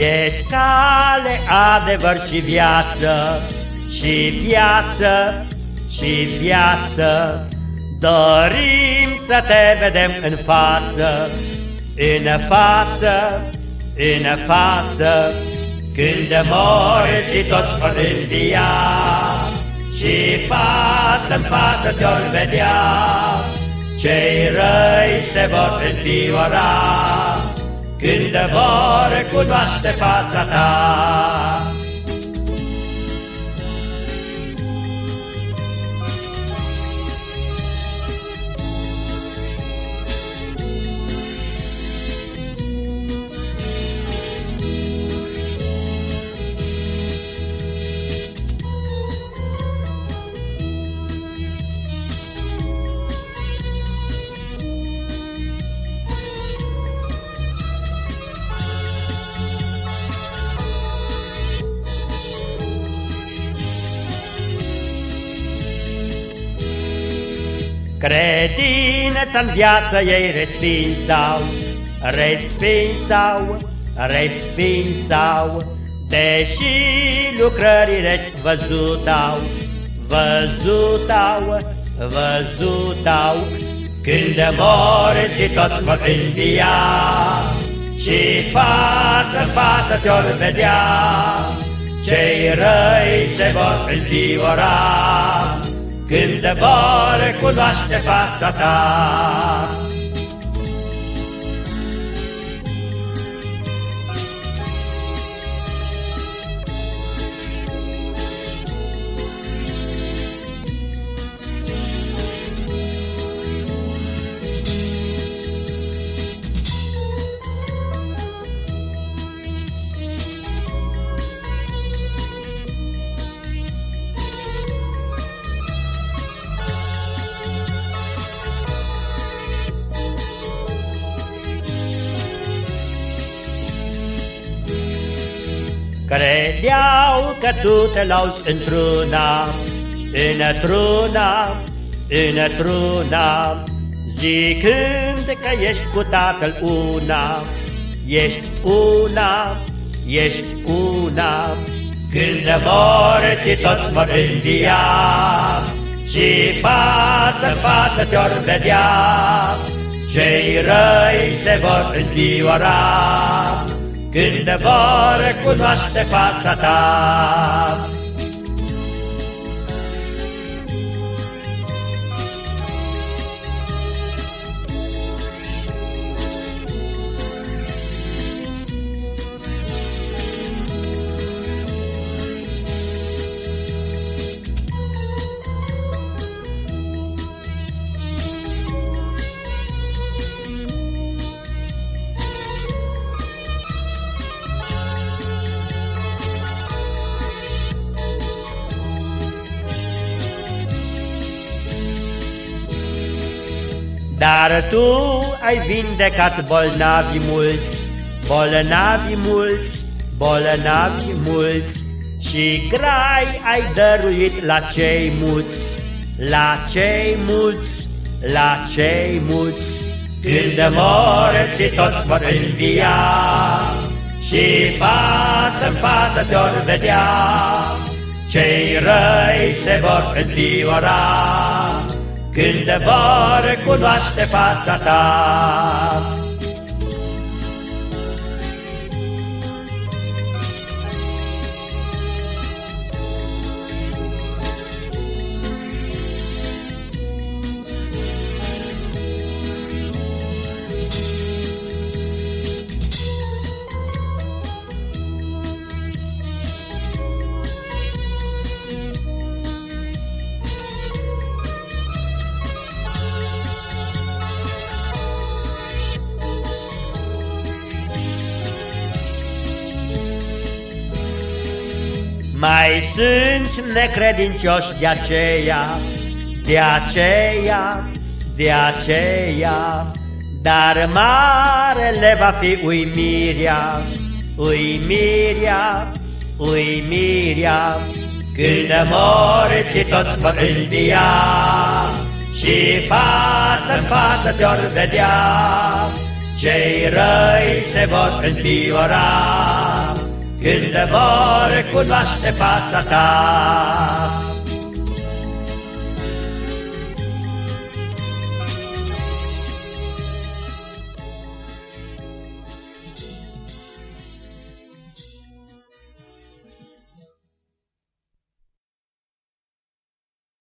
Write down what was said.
Ești cale, adevăr și viață, și viață, și viață. Dorim să te vedem în față, în față, în față, când morți și toți vor învia, și față în față te-or vedea, cei răi se vor înfiora, când vor cunoaște fața ta. Credința-n viață ei respinsau, respinsau, respinsau, Deși lucrările văzutau, văzutau, văzutau, Când morți și toți vor învia, Și față față te-or vedea, Cei răi se vor înviora, când vor cunoaște fața ta. Credeau că tu te lauzi într-una, într-una, într-una, Zicând că ești cu Tatăl una, ești una, ești una, Când morții toți vor învia, Și față față te-or vedea, Cei răi se vor înviora, când vor cunoaște fața ta. Dar tu ai vindecat bolnavi mulți, bolnavi mulți, bolnavi mulți. Și grai ai dăruit la cei mulți, la cei mulți, la cei mulți Când morți toți vor învia Și față în față te-or vedea. Cei răi se vor înviora când vor cunoaște fața ta. Mai sunt necredincioși de aceea, de aceea, de aceea, Dar mare le va fi uimirea, uimirea, uimirea, Când morții toți vor învia Și față în față te-or vedea, Cei răi se vor înfiora, Când vor cunoaște fața ta